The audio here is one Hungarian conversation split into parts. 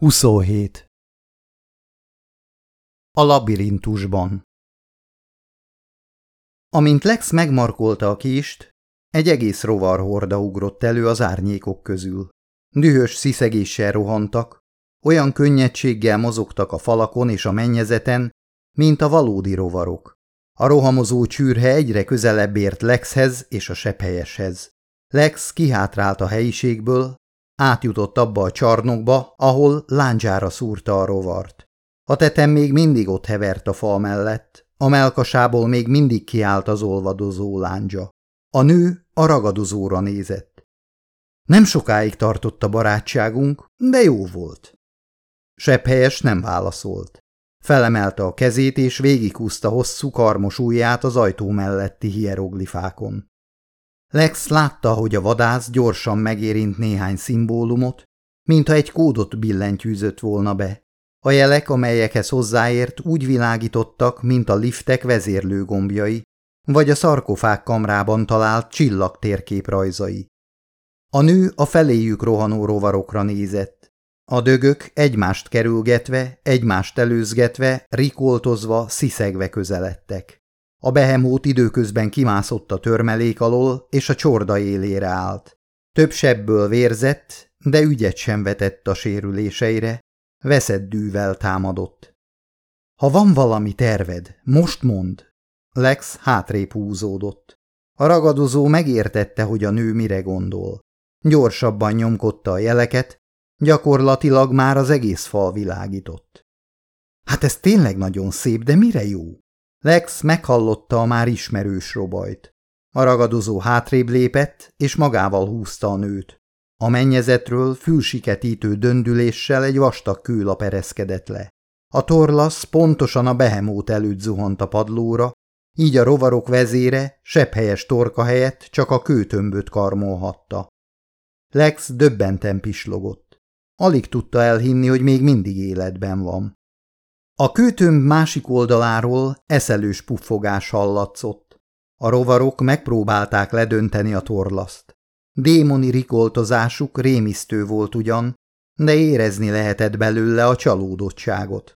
27. A labirintusban Amint Lex megmarkolta a kést, egy egész rovar horda ugrott elő az árnyékok közül. Dühös sziszegéssel rohantak, olyan könnyedséggel mozogtak a falakon és a mennyezeten, mint a valódi rovarok. A rohamozó csűrhe egyre közelebb ért Lexhez és a sepphelyeshez. Lex kihátrált a helyiségből, Átjutott abba a csarnokba, ahol lándzsára szúrta a rovart. A tetem még mindig ott hevert a fal mellett, a melkasából még mindig kiállt az olvadozó lándzsa. A nő a ragadozóra nézett. Nem sokáig tartott a barátságunk, de jó volt. Sepphelyes nem válaszolt. Felemelte a kezét és végighúzta hosszú karmos ujját az ajtó melletti hieroglifákon. Lex látta, hogy a vadász gyorsan megérint néhány szimbólumot, mintha egy kódot billentyűzött volna be. A jelek, amelyekhez hozzáért, úgy világítottak, mint a liftek vezérlőgombjai, vagy a szarkofág kamrában talált csillag térképrajzai. A nő a feléjük rohanó rovarokra nézett. A dögök egymást kerülgetve, egymást előzgetve, rikoltozva, sziszegve közeledtek. A behemót időközben kimászott a törmelék alól, és a csorda élére állt. Több sebből vérzett, de ügyet sem vetett a sérüléseire, veszett dűvel támadott. Ha van valami terved, most mond. Lex hátrébb húzódott. A ragadozó megértette, hogy a nő mire gondol. Gyorsabban nyomkodta a jeleket, gyakorlatilag már az egész fal világított. Hát ez tényleg nagyon szép, de mire jó? Lex meghallotta a már ismerős robajt. A ragadozó hátrébb lépett, és magával húzta a nőt. A mennyezetről fülsiketítő döndüléssel egy vastag kőlap ereszkedett le. A torlasz pontosan a behemót előtt zuhant a padlóra, így a rovarok vezére sepphelyes torka helyett csak a kőtömböt karmolhatta. Lex döbbenten pislogott. Alig tudta elhinni, hogy még mindig életben van. A kőtömb másik oldaláról eszelős puffogás hallatszott. A rovarok megpróbálták ledönteni a torlaszt. Démoni rikoltozásuk rémisztő volt ugyan, de érezni lehetett belőle a csalódottságot.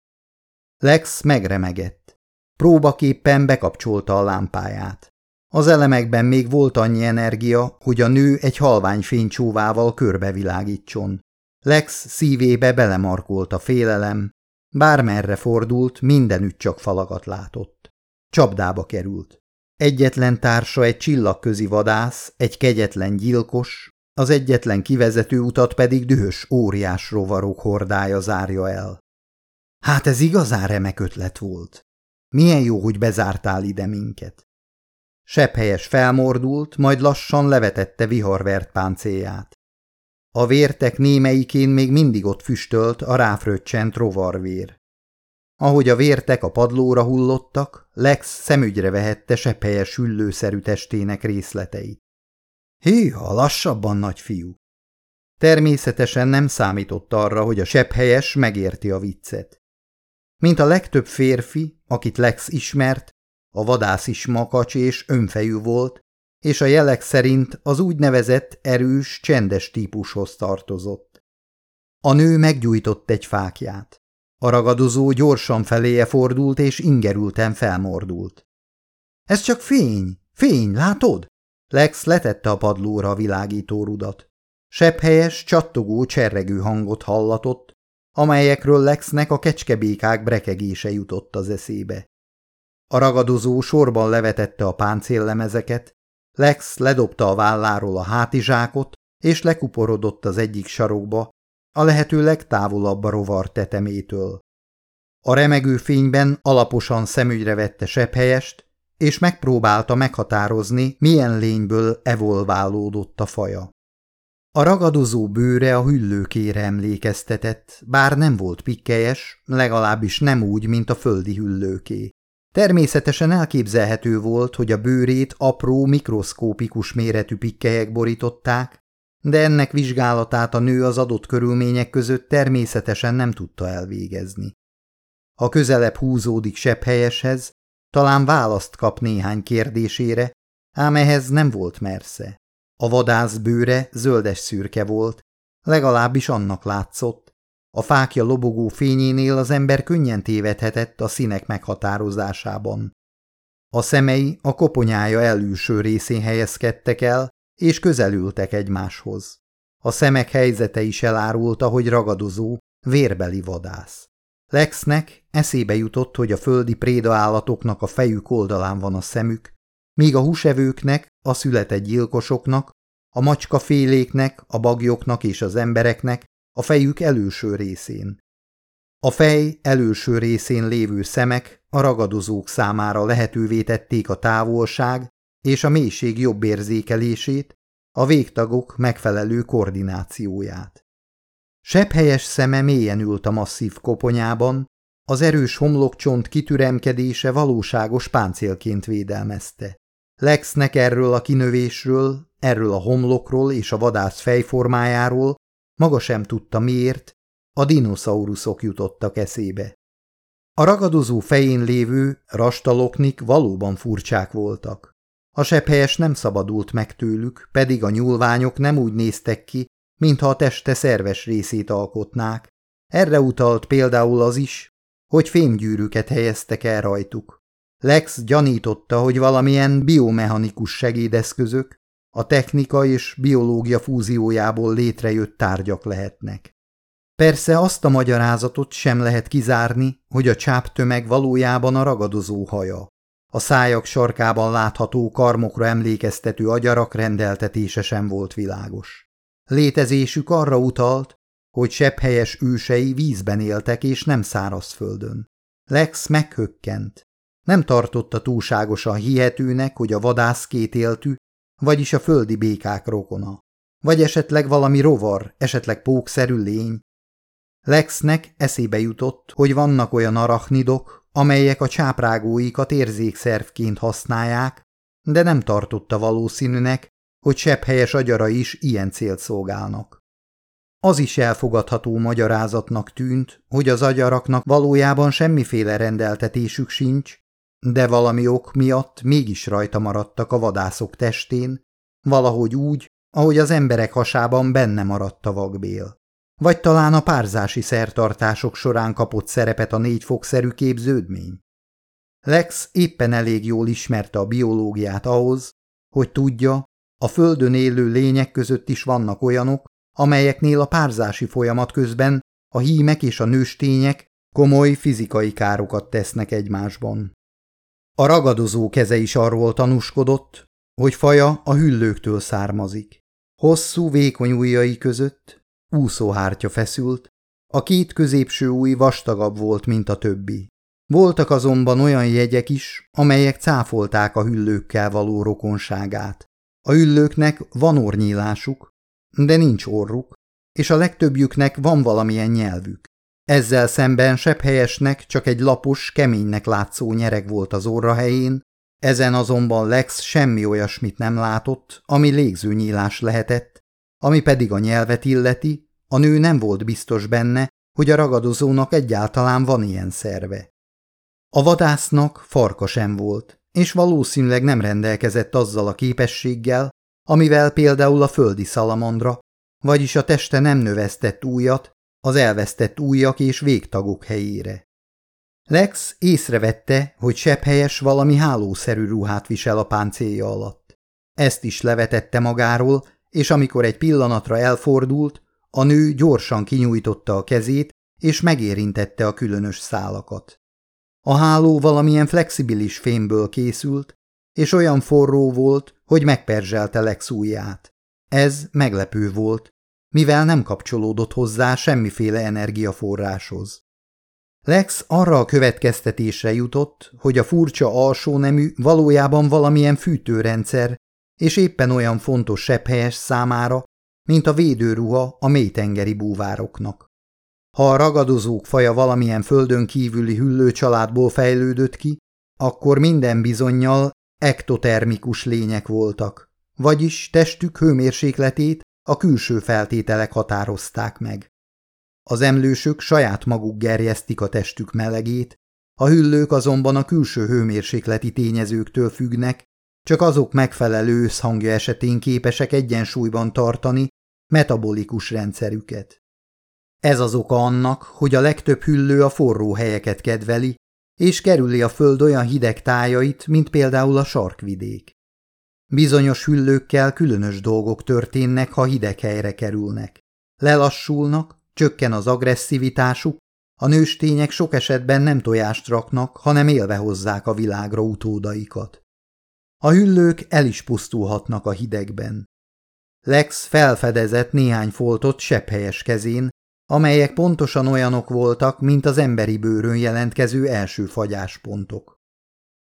Lex megremegett. Próbaképpen bekapcsolta a lámpáját. Az elemekben még volt annyi energia, hogy a nő egy halvány fénycsóvával körbevilágítson. Lex szívébe belemarkolt a félelem, Bármerre fordult, mindenütt csak falakat látott. Csapdába került. Egyetlen társa egy csillagközi vadász, egy kegyetlen gyilkos, az egyetlen kivezető utat pedig dühös óriás rovarok hordája zárja el. Hát ez igazán remek ötlet volt. Milyen jó, hogy bezártál ide minket. Sepphelyes felmordult, majd lassan levetette viharvert páncélját. A vértek némeikén még mindig ott füstölt a ráfröccsent rovarvér. Ahogy a vértek a padlóra hullottak, Lex szemügyre vehette sepphelyes süllőszerű testének részleteit. Hűha, lassabban, nagyfiú! Természetesen nem számított arra, hogy a sepphelyes megérti a viccet. Mint a legtöbb férfi, akit Lex ismert, a vadász is makacs és önfejű volt, és a jelek szerint az úgynevezett erős, csendes típushoz tartozott. A nő meggyújtott egy fákját. A ragadozó gyorsan feléje fordult és ingerülten felmordult. – Ez csak fény, fény, látod? Lex letette a padlóra a világító rudat. Sepphelyes, csattogó, cserregő hangot hallatott, amelyekről Lexnek a kecskebékák brekegése jutott az eszébe. A ragadozó sorban levetette a páncéllemezeket, Lex ledobta a válláról a hátizsákot, és lekuporodott az egyik sarokba, a lehető legtávolabb a rovar tetemétől. A remegő fényben alaposan szemügyre vette sepphelyest, és megpróbálta meghatározni, milyen lényből evolválódott a faja. A ragadozó bőre a hüllőkére emlékeztetett, bár nem volt pikkelyes, legalábbis nem úgy, mint a földi hüllőké. Természetesen elképzelhető volt, hogy a bőrét apró, mikroszkópikus méretű pikkelyek borították, de ennek vizsgálatát a nő az adott körülmények között természetesen nem tudta elvégezni. Ha közelebb húzódik sebb helyeshez, talán választ kap néhány kérdésére, ám ehhez nem volt mersze. A vadász bőre zöldes szürke volt, legalábbis annak látszott, A fákja lobogó fényénél az ember könnyen tévedhetett a színek meghatározásában. A szemei a koponyája elülső részén helyezkedtek el, és közelültek egymáshoz. A szemek helyzete is elárulta, hogy ragadozó, vérbeli vadász. Lexnek eszébe jutott, hogy a földi préda állatoknak a fejük oldalán van a szemük, míg a húsevőknek, a született gyilkosoknak, a macskaféléknek, a bagyoknak és az embereknek a fejük előső részén. A fej előső részén lévő szemek a ragadozók számára lehetővé tették a távolság és a mélység jobb érzékelését, a végtagok megfelelő koordinációját. helyes szeme mélyen ült a masszív koponyában, az erős homlokcsont kitüremkedése valóságos páncélként védelmezte. Lexnek erről a kinövésről, erről a homlokról és a vadász fejformájáról maga sem tudta miért, a dinoszauruszok jutottak eszébe. A ragadozó fején lévő rastaloknik valóban furcsák voltak. A sepphelyes nem szabadult meg tőlük, pedig a nyúlványok nem úgy néztek ki, mintha a teste szerves részét alkotnák. Erre utalt például az is, hogy fémgyűrűket helyeztek el rajtuk. Lex gyanította, hogy valamilyen biomechanikus segédeszközök, a technika és biológia fúziójából létrejött tárgyak lehetnek. Persze azt a magyarázatot sem lehet kizárni, hogy a csáptömeg valójában a ragadozó haja. A szájak sarkában látható karmokra emlékeztető agyarak rendeltetése sem volt világos. Létezésük arra utalt, hogy sepphelyes ősei vízben éltek és nem szárazföldön. Lex meghökkent. Nem tartotta túlságosan hihetőnek, hogy a vadász kétéltű, vagyis a földi békák rokona. Vagy esetleg valami rovar, esetleg pókszerű lény. Lexnek eszébe jutott, hogy vannak olyan arachnidok, amelyek a csáprágóikat érzékszervként használják, de nem tartotta valószínűnek, hogy sepphelyes agyara is ilyen célt szolgálnak. Az is elfogadható magyarázatnak tűnt, hogy az agyaraknak valójában semmiféle rendeltetésük sincs, de valami ok miatt mégis rajta maradtak a vadászok testén, valahogy úgy, ahogy az emberek hasában benne maradt a vakbél. Vagy talán a párzási szertartások során kapott szerepet a négyfokszerű képződmény. Lex éppen elég jól ismerte a biológiát ahhoz, hogy tudja, a földön élő lények között is vannak olyanok, amelyeknél a párzási folyamat közben a hímek és a nőstények komoly fizikai károkat tesznek egymásban. A ragadozó keze is arról tanúskodott, hogy faja a hüllőktől származik. Hosszú, vékony ujjai között úszóhártya feszült, a két középső új vastagabb volt, mint a többi. Voltak azonban olyan jegyek is, amelyek cáfolták a hüllőkkel való rokonságát. A hüllőknek van ornyílásuk, de nincs orruk, és a legtöbbjüknek van valamilyen nyelvük. Ezzel szemben helyesnek csak egy lapos, keménynek látszó nyereg volt az orra helyén, ezen azonban Lex semmi olyasmit nem látott, ami légzőnyílás lehetett, ami pedig a nyelvet illeti, a nő nem volt biztos benne, hogy a ragadozónak egyáltalán van ilyen szerve. A vadásznak farka sem volt, és valószínűleg nem rendelkezett azzal a képességgel, amivel például a földi szalamandra, vagyis a teste nem növesztett újat, az elvesztett újak és végtagok helyére. Lex észrevette, hogy sepphelyes valami hálószerű ruhát visel a páncélja alatt. Ezt is levetette magáról, és amikor egy pillanatra elfordult, a nő gyorsan kinyújtotta a kezét, és megérintette a különös szálakat. A háló valamilyen flexibilis fémből készült, és olyan forró volt, hogy megperzselte Lex ujját. Ez meglepő volt, mivel nem kapcsolódott hozzá semmiféle energiaforráshoz. Lex arra a következtetésre jutott, hogy a furcsa alsó nemű valójában valamilyen fűtőrendszer, és éppen olyan fontos sepphelyes számára, mint a védőruha a mélytengeri búvároknak. Ha a ragadozók faja valamilyen földön kívüli hüllőcsaládból fejlődött ki, akkor minden bizonyal ektotermikus lények voltak, vagyis testük hőmérsékletét a külső feltételek határozták meg. Az emlősök saját maguk gerjesztik a testük melegét, a hüllők azonban a külső hőmérsékleti tényezőktől függnek, csak azok megfelelő összhangja esetén képesek egyensúlyban tartani metabolikus rendszerüket. Ez az oka annak, hogy a legtöbb hüllő a forró helyeket kedveli, és kerüli a föld olyan hideg tájait, mint például a sarkvidék. Bizonyos hüllőkkel különös dolgok történnek, ha hideg helyre kerülnek. Lelassulnak, csökken az agresszivitásuk, a nőstények sok esetben nem tojást raknak, hanem élve hozzák a világra utódaikat. A hüllők el is pusztulhatnak a hidegben. Lex felfedezett néhány foltot sepphelyes kezén, amelyek pontosan olyanok voltak, mint az emberi bőrön jelentkező első fagyáspontok.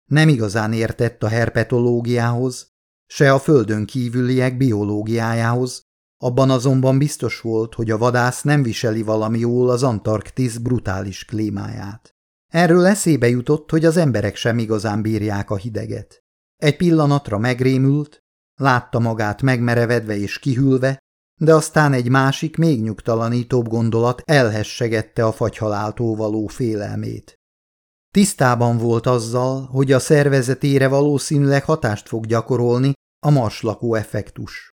Nem igazán értett a herpetológiához, se a földön kívüliek biológiájához, abban azonban biztos volt, hogy a vadász nem viseli valami jól az Antarktisz brutális klímáját. Erről eszébe jutott, hogy az emberek sem igazán bírják a hideget. Egy pillanatra megrémült, látta magát megmerevedve és kihűlve, de aztán egy másik, még nyugtalanítóbb gondolat elhessegette a fagyhaláltól való félelmét. Tisztában volt azzal, hogy a szervezetére valószínűleg hatást fog gyakorolni a marslakó effektus.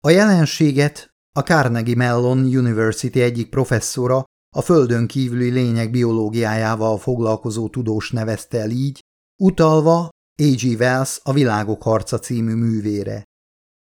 A jelenséget a Carnegie Mellon University egyik professzora, a földön kívüli lények biológiájával foglalkozó tudós nevezte el így, utalva A.G. Wells a Világok harca című művére.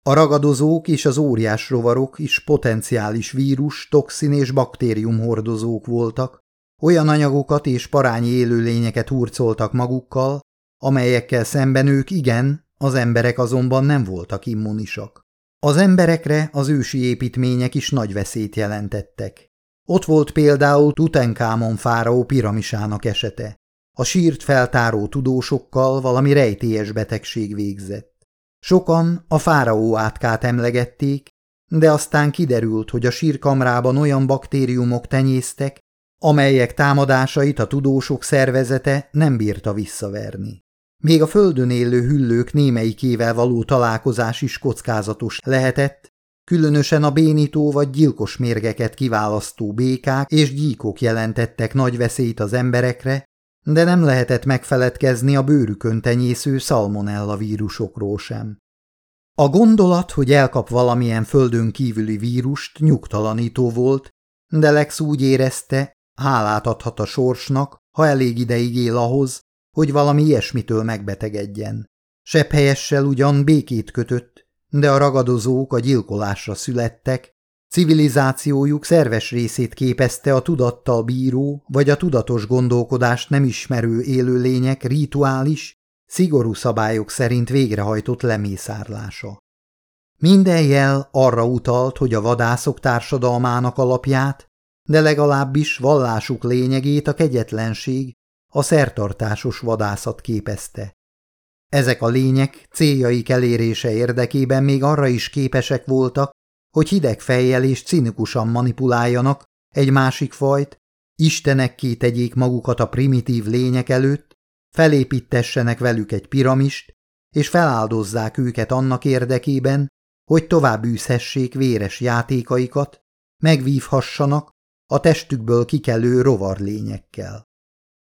A ragadozók és az óriás rovarok is potenciális vírus, toxin és baktérium hordozók voltak, olyan anyagokat és parányi élőlényeket hurcoltak magukkal, amelyekkel szemben ők igen, az emberek azonban nem voltak immunisak. Az emberekre az ősi építmények is nagy veszélyt jelentettek. Ott volt például Tutenkámon fáraó piramisának esete. A sírt feltáró tudósokkal valami rejtélyes betegség végzett. Sokan a fáraó átkát emlegették, de aztán kiderült, hogy a sírkamrában olyan baktériumok tenyésztek, amelyek támadásait a tudósok szervezete nem bírta visszaverni. Még a földön élő hüllők némelyikével való találkozás is kockázatos lehetett, különösen a bénító vagy gyilkos mérgeket kiválasztó békák és gyíkok jelentettek nagy veszélyt az emberekre, de nem lehetett megfeledkezni a bőrükön tenyésző szalmonella vírusokról sem. A gondolat, hogy elkap valamilyen földön kívüli vírust, nyugtalanító volt, de Lex úgy érezte, hálát adhat a sorsnak, ha elég ideig él ahhoz, hogy valami ilyesmitől megbetegedjen. Sebb helyessel ugyan békét kötött, de a ragadozók a gyilkolásra születtek, civilizációjuk szerves részét képezte a tudattal bíró vagy a tudatos gondolkodást nem ismerő élőlények rituális, szigorú szabályok szerint végrehajtott lemészárlása. Minden jel arra utalt, hogy a vadászok társadalmának alapját, de legalábbis vallásuk lényegét a kegyetlenség a szertartásos vadászat képezte. Ezek a lények céljaik elérése érdekében még arra is képesek voltak, hogy hideg fejjel és cinikusan manipuláljanak egy másik fajt, istenekké tegyék magukat a primitív lények előtt, felépítessenek velük egy piramist, és feláldozzák őket annak érdekében, hogy tovább űzhessék véres játékaikat, megvívhassanak a testükből kikelő rovarlényekkel.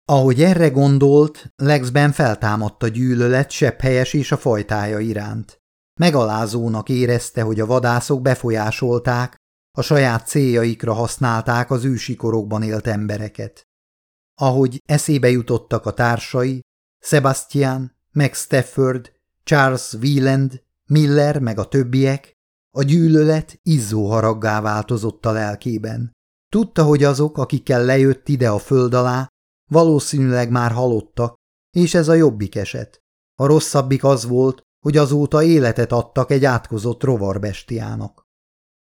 Ahogy erre gondolt, Lexben feltámadt a gyűlölet helyes és a fajtája iránt. Megalázónak érezte, hogy a vadászok befolyásolták, a saját céljaikra használták az ősikorokban élt embereket. Ahogy eszébe jutottak a társai, Sebastian, meg Stafford, Charles Wieland, Miller meg a többiek, a gyűlölet izzó haraggá változott a lelkében. Tudta, hogy azok, akikkel lejött ide a föld alá, Valószínűleg már halottak, és ez a jobbik eset. A rosszabbik az volt, hogy azóta életet adtak egy átkozott rovarbestiának.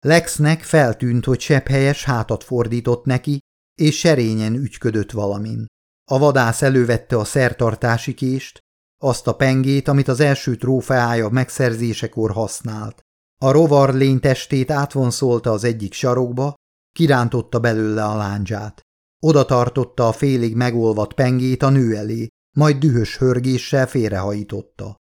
Lexnek feltűnt, hogy helyes hátat fordított neki, és serényen ügyködött valamin. A vadász elővette a szertartási kést, azt a pengét, amit az első trófeája megszerzésekor használt. A rovar lény testét átvonszolta az egyik sarokba, kirántotta belőle a láncsát. Oda tartotta a félig megolvadt pengét a nő elé, majd dühös hörgéssel félrehajította.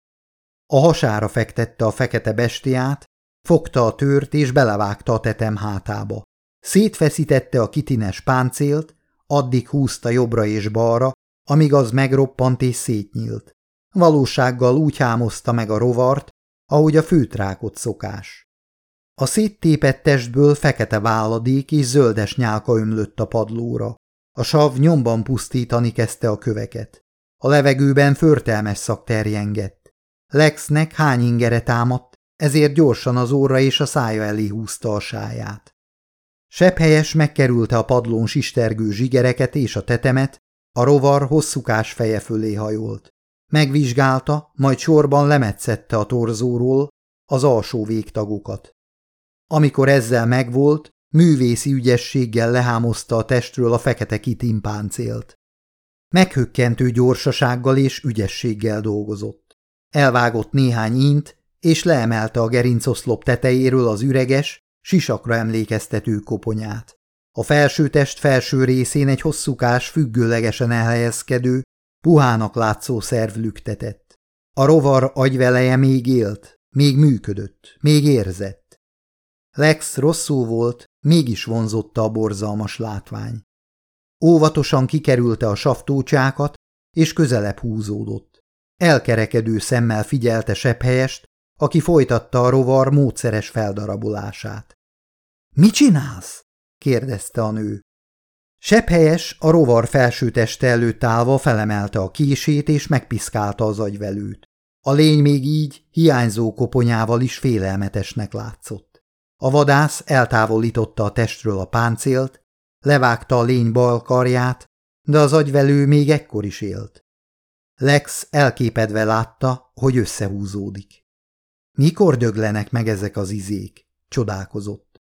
A hasára fektette a fekete bestiát, fogta a tört és belevágta a tetem hátába. Szétfeszítette a kitines páncélt, addig húzta jobbra és balra, amíg az megroppant és szétnyílt. Valósággal úgy hámozta meg a rovart, ahogy a főtrákot szokás. A széttépett testből fekete váladék és zöldes nyálka ömlött a padlóra. A sav nyomban pusztítani kezdte a köveket. A levegőben förtelmes szak terjengett. Lexnek hány ingere támadt, ezért gyorsan az óra és a szája elé húzta a sáját. Sepphelyes megkerülte a padlón sistergő zsigereket és a tetemet, a rovar hosszúkás feje fölé hajolt. Megvizsgálta, majd sorban lemetszette a torzóról az alsó végtagokat. Amikor ezzel megvolt, művészi ügyességgel lehámozta a testről a fekete kitimpáncélt. Meghökkentő gyorsasággal és ügyességgel dolgozott. Elvágott néhány int, és leemelte a gerincoszlop tetejéről az üreges, sisakra emlékeztető koponyát. A felső test felső részén egy hosszúkás, függőlegesen elhelyezkedő, puhának látszó szerv lüktetett. A rovar agyveleje még élt, még működött, még érzett. Lex rosszul volt, mégis vonzotta a borzalmas látvány. Óvatosan kikerülte a saftócsákat, és közelebb húzódott. Elkerekedő szemmel figyelte sepphelyest, aki folytatta a rovar módszeres feldarabolását. – Mi csinálsz? – kérdezte a nő. Sepphelyes a rovar felső teste előtt állva felemelte a kését és megpiszkálta az agyvelőt. A lény még így, hiányzó koponyával is félelmetesnek látszott. A vadász eltávolította a testről a páncélt, levágta a lény bal karját, de az agyvelő még ekkor is élt. Lex elképedve látta, hogy összehúzódik. Mikor döglenek meg ezek az izék? Csodálkozott.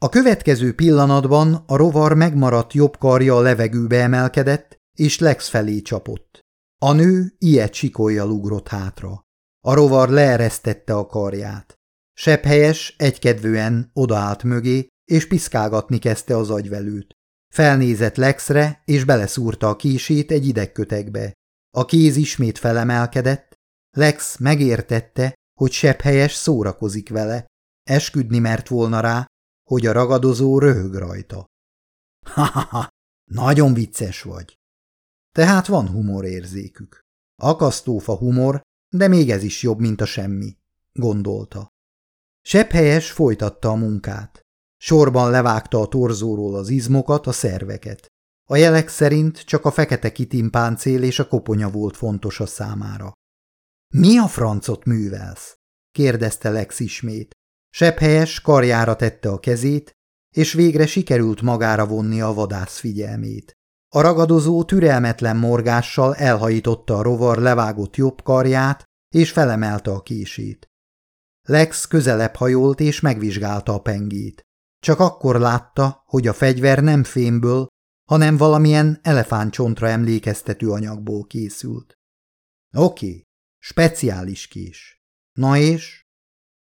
A következő pillanatban a rovar megmaradt jobb karja a levegőbe emelkedett, és Lex felé csapott. A nő ilyet sikolyjal ugrott hátra. A rovar leeresztette a karját. Sepphelyes egykedvűen odaállt mögé, és piszkálgatni kezdte az agyvelőt. Felnézett Lexre, és beleszúrta a kését egy idegkötekbe. A kéz ismét felemelkedett, Lex megértette, hogy sepphelyes szórakozik vele, esküdni mert volna rá, hogy a ragadozó röhög rajta. Ha-ha-ha, nagyon vicces vagy. Tehát van humorérzékük. Akasztófa humor, de még ez is jobb, mint a semmi, gondolta. Sepphelyes folytatta a munkát. Sorban levágta a torzóról az izmokat, a szerveket. A jelek szerint csak a fekete kitimpáncél és a koponya volt fontos a számára. Mi a francot művelsz? kérdezte Lex ismét. Sepphelyes karjára tette a kezét, és végre sikerült magára vonni a vadász figyelmét. A ragadozó türelmetlen morgással elhajította a rovar levágott jobb karját, és felemelte a kését. Lex közelebb hajolt és megvizsgálta a pengét. Csak akkor látta, hogy a fegyver nem fémből, hanem valamilyen elefántcsontra emlékeztető anyagból készült. Oké, speciális kés. Na és?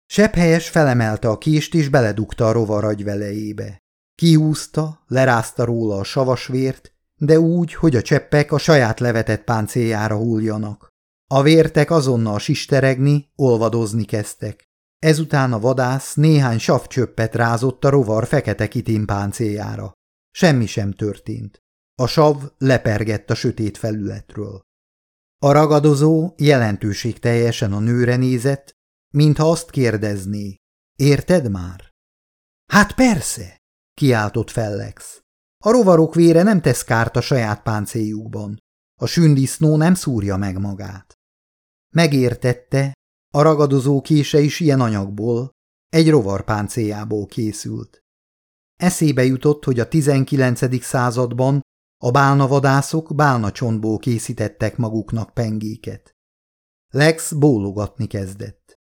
Sepphelyes felemelte a kést és beledugta a rovar agyvelejébe. Kihúzta, lerázta róla a savasvért, de úgy, hogy a cseppek a saját levetett páncéljára hulljanak. A vértek azonnal sisteregni, olvadozni kezdtek. Ezután a vadász néhány savcsöppet rázott a rovar fekete kitin páncéljára. Semmi sem történt. A sav lepergett a sötét felületről. A ragadozó jelentőség teljesen a nőre nézett, mintha azt kérdezné, érted már? Hát persze, kiáltott Fellex. A rovarok vére nem tesz kárt a saját páncéljukban. A sündisznó nem szúrja meg magát. Megértette, a ragadozó kése is ilyen anyagból, egy rovar páncéljából készült. Eszébe jutott, hogy a 19. században a bálnavadászok bálnacsontból készítettek maguknak pengéket. Lex bólogatni kezdett.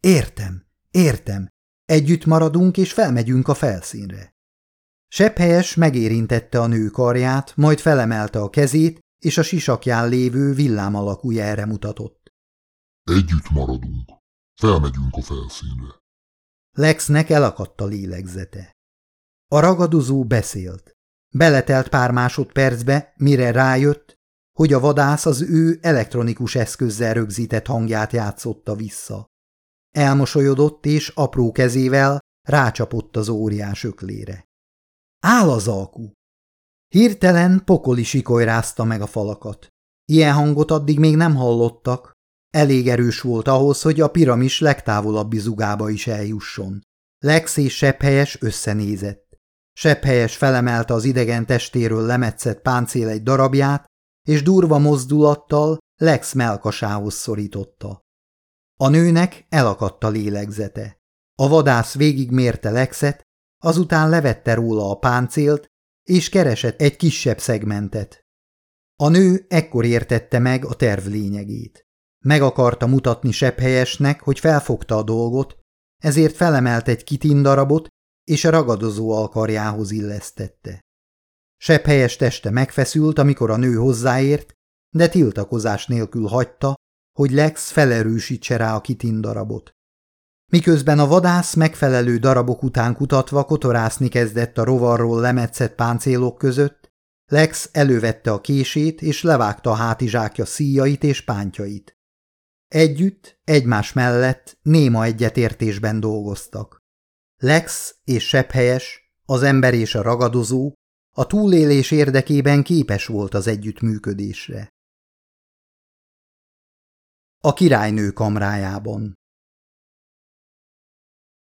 Értem, értem, együtt maradunk és felmegyünk a felszínre. Sepphelyes megérintette a nő karját, majd felemelte a kezét, és a sisakján lévő villám alakú jelre mutatott. Együtt maradunk. Felmegyünk a felszínre. Lexnek elakadt a lélegzete. A ragadozó beszélt. Beletelt pár másodpercbe, mire rájött, hogy a vadász az ő elektronikus eszközzel rögzített hangját játszotta vissza. Elmosolyodott, és apró kezével rácsapott az óriás öklére. Áll az alkú! Hirtelen pokoli sikoly rázta meg a falakat. Ilyen hangot addig még nem hallottak, elég erős volt ahhoz, hogy a piramis legtávolabbi zugába is eljusson. Lex és Sepphelyes összenézett. Sepphelyes felemelte az idegen testéről lemetszett páncél egy darabját, és durva mozdulattal Lex melkasához szorította. A nőnek elakadt a lélegzete. A vadász végigmérte Lexet, azután levette róla a páncélt, és keresett egy kisebb szegmentet. A nő ekkor értette meg a terv lényegét. Meg akarta mutatni sepphelyesnek, hogy felfogta a dolgot, ezért felemelt egy kitindarabot, és a ragadozó alkarjához illesztette. Sepphelyes teste megfeszült, amikor a nő hozzáért, de tiltakozás nélkül hagyta, hogy Lex felerősítse rá a kitindarabot. Miközben a vadász megfelelő darabok után kutatva kotorászni kezdett a rovarról lemetszett páncélok között, Lex elővette a kését és levágta a hátizsákja szíjait és pántjait. Együtt, egymás mellett néma egyetértésben dolgoztak. Lex és Sepphelyes, az ember és a ragadozó a túlélés érdekében képes volt az együttműködésre. A királynő kamrájában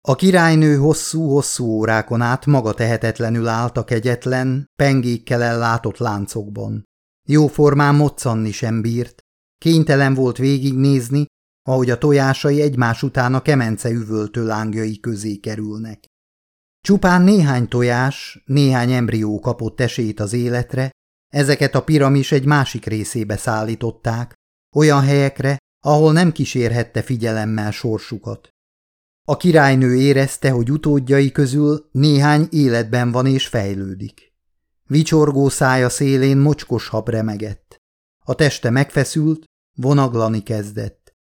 A királynő hosszú-hosszú órákon át maga tehetetlenül állt a kegyetlen, pengékkel ellátott láncokban. Jóformán moccanni sem bírt, kénytelen volt végignézni, ahogy a tojásai egymás után a kemence üvöltő lángjai közé kerülnek. Csupán néhány tojás, néhány embrió kapott esélyt az életre, ezeket a piramis egy másik részébe szállították, olyan helyekre, ahol nem kísérhette figyelemmel sorsukat. A királynő érezte, hogy utódjai közül néhány életben van és fejlődik. Vicsorgó szája szélén mocskos hab remegett. A teste megfeszült, vonaglani kezdett.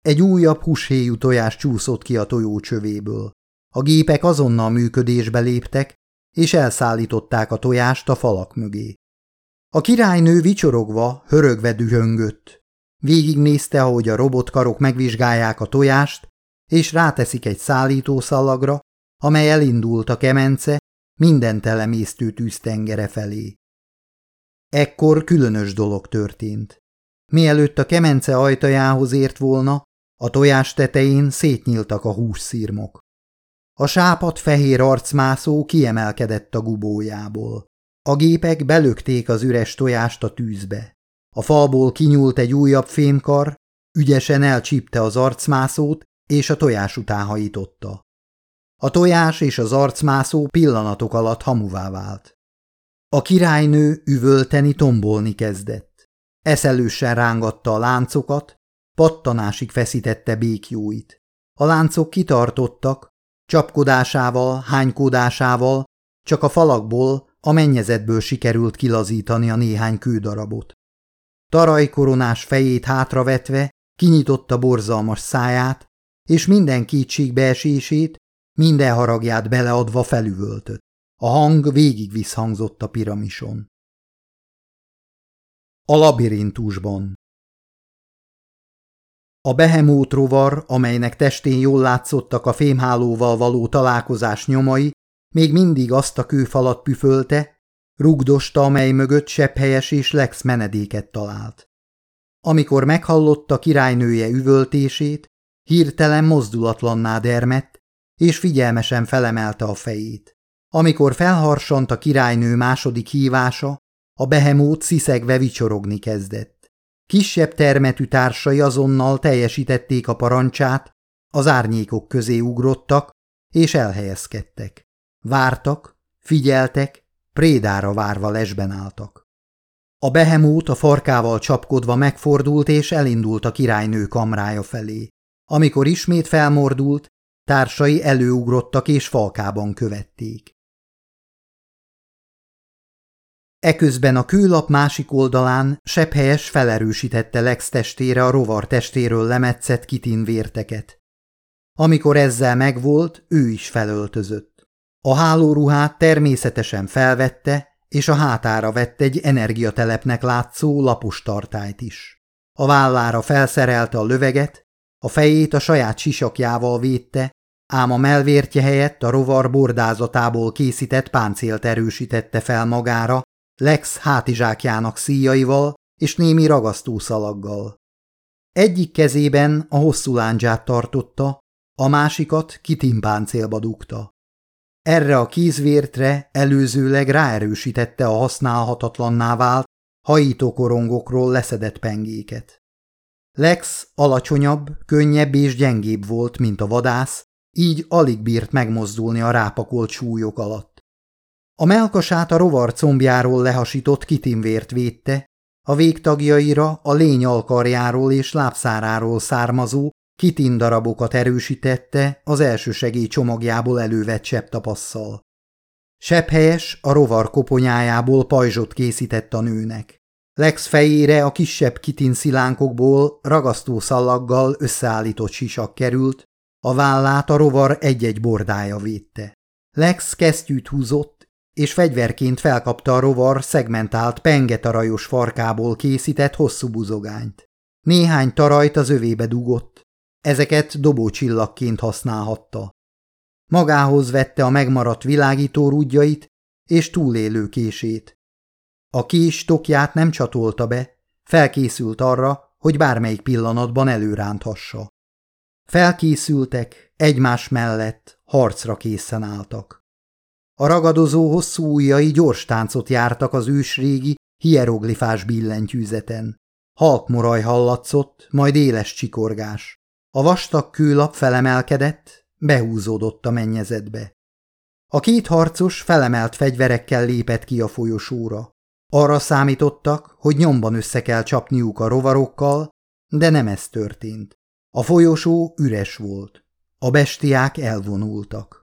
Egy újabb húshéjú tojás csúszott ki a tojócsövéből. A gépek azonnal működésbe léptek, és elszállították a tojást a falak mögé. A királynő vicsorogva, hörögve dühöngött. Végignézte, ahogy a robotkarok megvizsgálják a tojást, és ráteszik egy szállítószalagra, amely elindult a kemence minden telemésztő tűztengere felé. Ekkor különös dolog történt. Mielőtt a kemence ajtajához ért volna, a tojás tetején szétnyíltak a hússzírmok. A sápat fehér arcmászó kiemelkedett a gubójából. A gépek belökték az üres tojást a tűzbe. A falból kinyúlt egy újabb fémkar, ügyesen elcsípte az arcmászót, és a tojás után hajította. A tojás és az arcmászó pillanatok alatt hamuvá vált. A királynő üvölteni, tombolni kezdett. Eszelősen rángatta a láncokat, pattanásig feszítette békjóit. A láncok kitartottak, csapkodásával, hánykódásával, csak a falakból, a mennyezetből sikerült kilazítani a néhány kődarabot. Tarajkoronás fejét hátravetve kinyitotta borzalmas száját, és minden kétségbeesését, minden haragját beleadva felüvöltött. A hang végig visszhangzott a piramison. A labirintusban A behemót rovar, amelynek testén jól látszottak a fémhálóval való találkozás nyomai, még mindig azt a kőfalat püfölte, rugdosta, amely mögött sepphelyes és Lex menedéket talált. Amikor meghallotta királynője üvöltését, hirtelen mozdulatlanná dermett, és figyelmesen felemelte a fejét. Amikor felharsant a királynő második hívása, a behemót sziszegve vicsorogni kezdett. Kisebb termetű társai azonnal teljesítették a parancsát, az árnyékok közé ugrottak, és elhelyezkedtek. Vártak, figyeltek, prédára várva lesben álltak. A behemót a farkával csapkodva megfordult és elindult a királynő kamrája felé. Amikor ismét felmordult, társai előugrottak és falkában követték. Eközben a kőlap másik oldalán sepphelyes felerősítette Lex testére a rovar testéről lemetszett kitin vérteket. Amikor ezzel megvolt, ő is felöltözött. A hálóruhát természetesen felvette, és a hátára vett egy energiatelepnek látszó lapos tartályt is. A vállára felszerelte a löveget, a fejét a saját sisakjával védte, ám a melvértje helyett a rovar bordázatából készített páncélt erősítette fel magára, Lex hátizsákjának szíjaival és némi ragasztószalaggal. Egyik kezében a hosszú láncsát tartotta, a másikat kitimpáncélba dugta. Erre a kézvértre előzőleg ráerősítette a használhatatlanná vált, hajítókorongokról leszedett pengéket. Lex alacsonyabb, könnyebb és gyengébb volt, mint a vadász, így alig bírt megmozdulni a rápakolt súlyok alatt. A melkasát a rovar combjáról lehasított kitimvért védte, a végtagjaira a lény alkarjáról és lábszáráról származó kitin darabokat erősítette az elsősegély csomagjából elővett septapasszal. Sepphelyes a rovar koponyájából pajzsot készített a nőnek. Lex fejére a kisebb kitin szilánkokból ragasztó szallaggal összeállított sisak került, a vállát a rovar egy-egy bordája védte. Lex kesztyűt húzott, és fegyverként felkapta a rovar szegmentált pengetarajos farkából készített hosszú buzogányt. Néhány tarajt az övébe dugott, ezeket dobócsillagként használhatta. Magához vette a megmaradt világító rúdjait és túlélő kését. A kés tokját nem csatolta be, felkészült arra, hogy bármelyik pillanatban előránthassa. Felkészültek, egymás mellett, harcra készen álltak. A ragadozó hosszú ujjai gyors táncot jártak az ősrégi, hieroglifás billentyűzeten. Halkmoraj hallatszott, majd éles csikorgás. A vastag kőlap felemelkedett, behúzódott a mennyezetbe. A két harcos felemelt fegyverekkel lépett ki a folyosóra. Arra számítottak, hogy nyomban össze kell csapniuk a rovarokkal, de nem ez történt. A folyosó üres volt. A bestiák elvonultak.